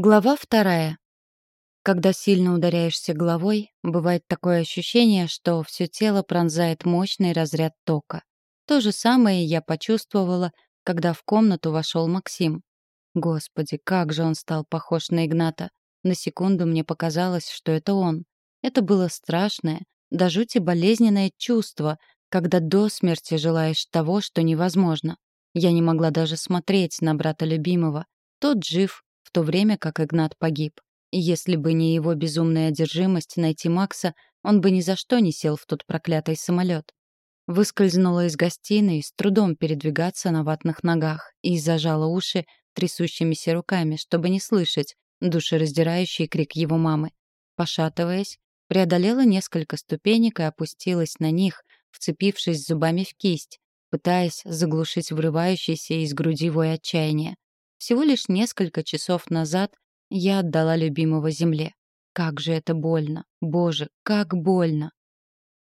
Глава вторая. Когда сильно ударяешься головой, бывает такое ощущение, что все тело пронзает мощный разряд тока. То же самое я почувствовала, когда в комнату вошел Максим. Господи, как же он стал похож на Игната. На секунду мне показалось, что это он. Это было страшное, до жути болезненное чувство, когда до смерти желаешь того, что невозможно. Я не могла даже смотреть на брата любимого. Тот жив, в то время как Игнат погиб. И если бы не его безумная одержимость найти Макса, он бы ни за что не сел в тот проклятый самолет. Выскользнула из гостиной, с трудом передвигаться на ватных ногах и зажала уши трясущимися руками, чтобы не слышать душераздирающий крик его мамы. Пошатываясь, преодолела несколько ступенек и опустилась на них, вцепившись зубами в кисть, пытаясь заглушить вырывающийся из груди вой отчаяния. Всего лишь несколько часов назад я отдала любимого земле. Как же это больно. Боже, как больно.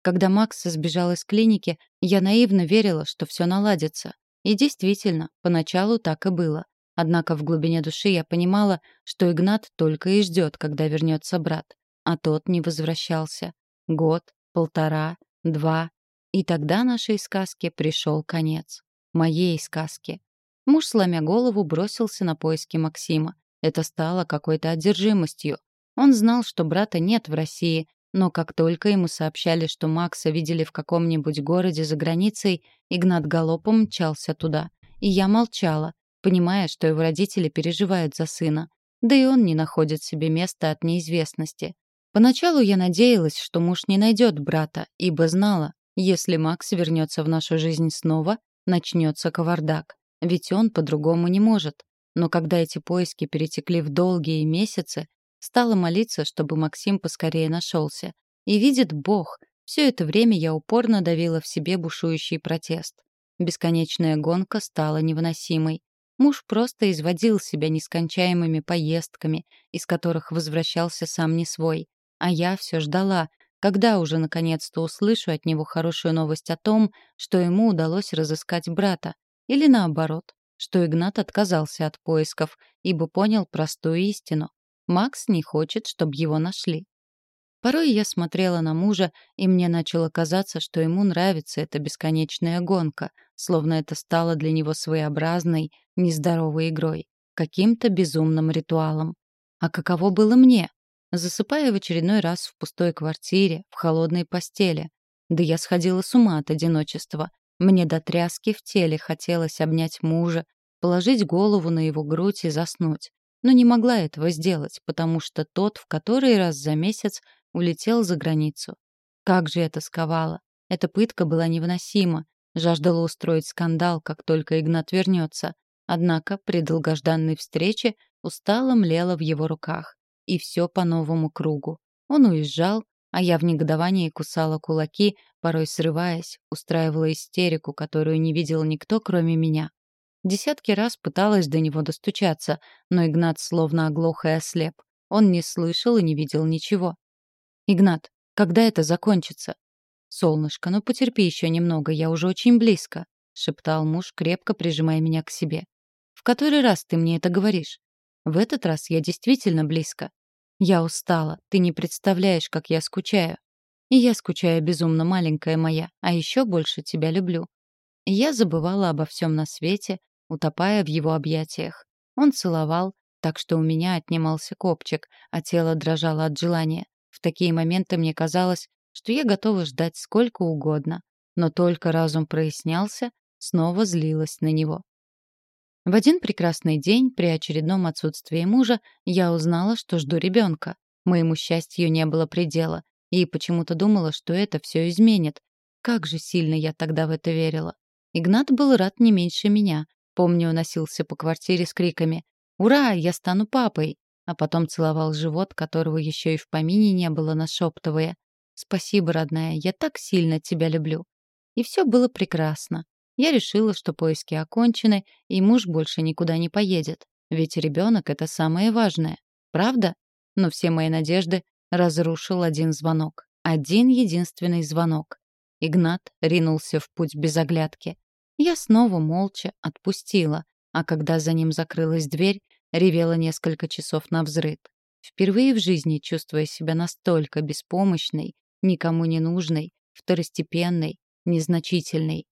Когда Макс сбежал из клиники, я наивно верила, что все наладится. И действительно, поначалу так и было. Однако в глубине души я понимала, что Игнат только и ждет, когда вернется брат. А тот не возвращался. Год, полтора, два. И тогда нашей сказке пришел конец. Моей сказке. Муж, сломя голову, бросился на поиски Максима. Это стало какой-то одержимостью. Он знал, что брата нет в России, но как только ему сообщали, что Макса видели в каком-нибудь городе за границей, Игнат галопом мчался туда. И я молчала, понимая, что его родители переживают за сына. Да и он не находит себе места от неизвестности. Поначалу я надеялась, что муж не найдет брата, ибо знала, если Макс вернется в нашу жизнь снова, начнется кавардак. Ведь он по-другому не может. Но когда эти поиски перетекли в долгие месяцы, стала молиться, чтобы Максим поскорее нашелся. И видит Бог, все это время я упорно давила в себе бушующий протест. Бесконечная гонка стала невыносимой. Муж просто изводил себя нескончаемыми поездками, из которых возвращался сам не свой. А я все ждала, когда уже наконец-то услышу от него хорошую новость о том, что ему удалось разыскать брата, или наоборот, что Игнат отказался от поисков, ибо понял простую истину. Макс не хочет, чтобы его нашли. Порой я смотрела на мужа, и мне начало казаться, что ему нравится эта бесконечная гонка, словно это стало для него своеобразной, нездоровой игрой, каким-то безумным ритуалом. А каково было мне? Засыпая в очередной раз в пустой квартире, в холодной постели. Да я сходила с ума от одиночества. Мне до тряски в теле хотелось обнять мужа, положить голову на его грудь и заснуть. Но не могла этого сделать, потому что тот в который раз за месяц улетел за границу. Как же это сковало. Эта пытка была невыносима. Жаждала устроить скандал, как только Игнат вернется. Однако при долгожданной встрече устало млела в его руках. И все по новому кругу. Он уезжал, а я в негодовании кусала кулаки, порой срываясь, устраивала истерику, которую не видел никто, кроме меня. Десятки раз пыталась до него достучаться, но Игнат словно оглох и ослеп. Он не слышал и не видел ничего. «Игнат, когда это закончится?» «Солнышко, ну потерпи еще немного, я уже очень близко», — шептал муж, крепко прижимая меня к себе. «В который раз ты мне это говоришь?» «В этот раз я действительно близко. Я устала, ты не представляешь, как я скучаю. И я скучаю безумно, маленькая моя, а еще больше тебя люблю. Я забывала обо всем на свете, утопая в его объятиях. Он целовал, так что у меня отнимался копчик, а тело дрожало от желания. В такие моменты мне казалось, что я готова ждать сколько угодно. Но только разум прояснялся, снова злилась на него. В один прекрасный день, при очередном отсутствии мужа, я узнала, что жду ребенка. Моему счастью не было предела, и почему-то думала, что это все изменит. Как же сильно я тогда в это верила. Игнат был рад не меньше меня. Помню, носился по квартире с криками «Ура, я стану папой!», а потом целовал живот, которого еще и в помине не было, нашептывая «Спасибо, родная, я так сильно тебя люблю». И все было прекрасно. Я решила, что поиски окончены, и муж больше никуда не поедет. Ведь ребенок — это самое важное. Правда? Но все мои надежды разрушил один звонок. Один единственный звонок. Игнат ринулся в путь без оглядки. Я снова молча отпустила, а когда за ним закрылась дверь, ревела несколько часов на взрыд. Впервые в жизни чувствуя себя настолько беспомощной, никому не нужной, второстепенной, незначительной.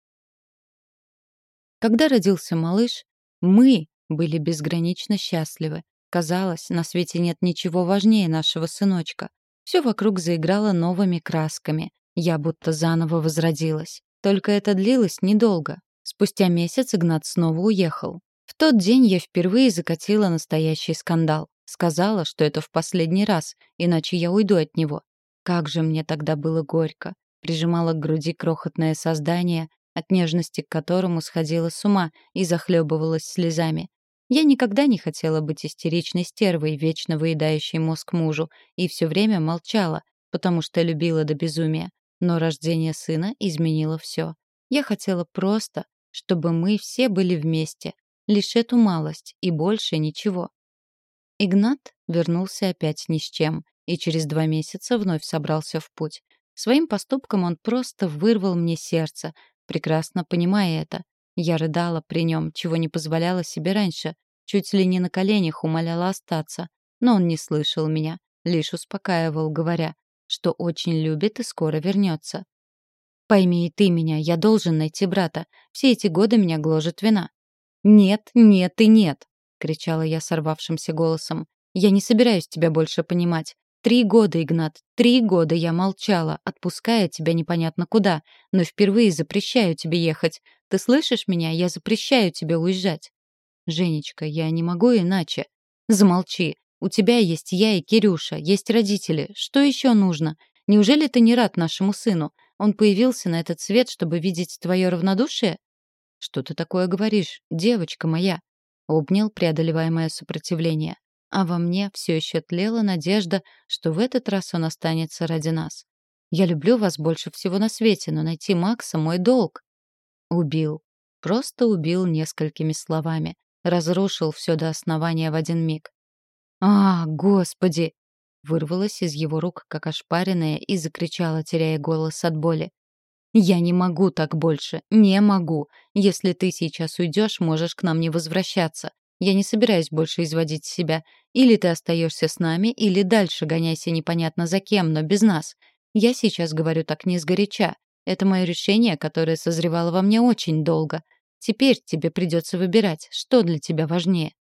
Когда родился малыш, мы были безгранично счастливы. Казалось, на свете нет ничего важнее нашего сыночка. Все вокруг заиграло новыми красками. Я будто заново возродилась. Только это длилось недолго. Спустя месяц Игнат снова уехал. В тот день я впервые закатила настоящий скандал. Сказала, что это в последний раз, иначе я уйду от него. Как же мне тогда было горько. Прижимала к груди крохотное создание, от нежности к которому сходила с ума и захлебывалась слезами. Я никогда не хотела быть истеричной стервой, вечно выедающей мозг мужу, и все время молчала, потому что любила до безумия. Но рождение сына изменило все. Я хотела просто, чтобы мы все были вместе. Лишь эту малость и больше ничего. Игнат вернулся опять ни с чем и через два месяца вновь собрался в путь. Своим поступком он просто вырвал мне сердце, прекрасно понимая это. Я рыдала при нем, чего не позволяла себе раньше, чуть ли не на коленях умоляла остаться. Но он не слышал меня, лишь успокаивал, говоря, что очень любит и скоро вернется. «Пойми и ты меня, я должен найти брата. Все эти годы меня гложет вина». «Нет, нет и нет!» — кричала я сорвавшимся голосом. «Я не собираюсь тебя больше понимать. Три года, Игнат, три года я молчала, отпуская тебя непонятно куда, но впервые запрещаю тебе ехать. Ты слышишь меня? Я запрещаю тебе уезжать. Женечка, я не могу иначе. Замолчи. У тебя есть я и Кирюша, есть родители. Что еще нужно? Неужели ты не рад нашему сыну? Он появился на этот свет, чтобы видеть твое равнодушие? Что ты такое говоришь, девочка моя? Обнял, преодолевая мое сопротивление а во мне все еще тлела надежда, что в этот раз он останется ради нас. Я люблю вас больше всего на свете, но найти Макса — мой долг. Убил. Просто убил несколькими словами. Разрушил все до основания в один миг. «А, господи!» Вырвалась из его рук, как ошпаренная, и закричала, теряя голос от боли. «Я не могу так больше. Не могу. Если ты сейчас уйдешь, можешь к нам не возвращаться. Я не собираюсь больше изводить себя. Или ты остаешься с нами, или дальше гоняйся непонятно за кем, но без нас. Я сейчас говорю так не сгоряча. Это мое решение, которое созревало во мне очень долго. Теперь тебе придется выбирать, что для тебя важнее.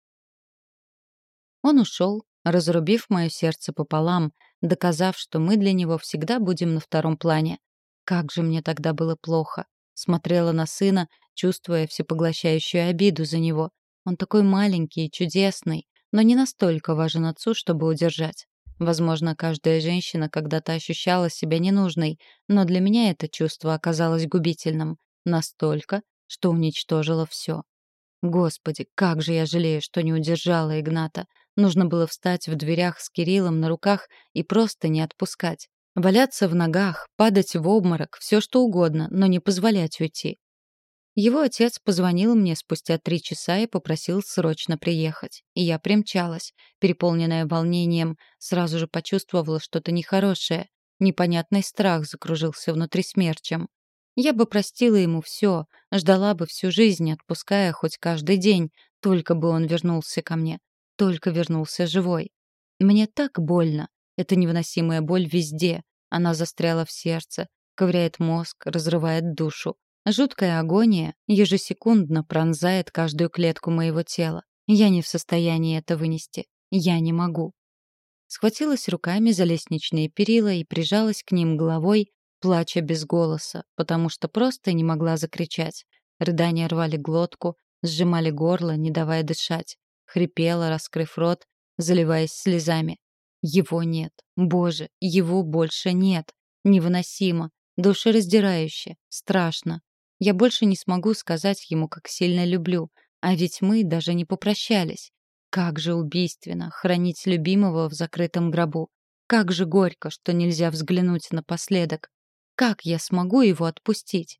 Он ушел, разрубив мое сердце пополам, доказав, что мы для него всегда будем на втором плане. Как же мне тогда было плохо. Смотрела на сына, чувствуя всепоглощающую обиду за него. Он такой маленький и чудесный, но не настолько важен отцу, чтобы удержать. Возможно, каждая женщина когда-то ощущала себя ненужной, но для меня это чувство оказалось губительным. Настолько, что уничтожило все. Господи, как же я жалею, что не удержала Игната. Нужно было встать в дверях с Кириллом на руках и просто не отпускать. Валяться в ногах, падать в обморок, все что угодно, но не позволять уйти. Его отец позвонил мне спустя три часа и попросил срочно приехать. И я примчалась, переполненная волнением, сразу же почувствовала что-то нехорошее. Непонятный страх закружился внутри смерчем. Я бы простила ему все, ждала бы всю жизнь, отпуская хоть каждый день, только бы он вернулся ко мне, только вернулся живой. Мне так больно. Это невыносимая боль везде. Она застряла в сердце, ковыряет мозг, разрывает душу. Жуткая агония ежесекундно пронзает каждую клетку моего тела. Я не в состоянии это вынести. Я не могу. Схватилась руками за лестничные перила и прижалась к ним головой, плача без голоса, потому что просто не могла закричать. Рыдания рвали глотку, сжимали горло, не давая дышать. Хрипела, раскрыв рот, заливаясь слезами. Его нет. Боже, его больше нет. Невыносимо, душераздирающе, страшно. Я больше не смогу сказать ему, как сильно люблю, а ведь мы даже не попрощались. Как же убийственно хранить любимого в закрытом гробу. Как же горько, что нельзя взглянуть напоследок. Как я смогу его отпустить?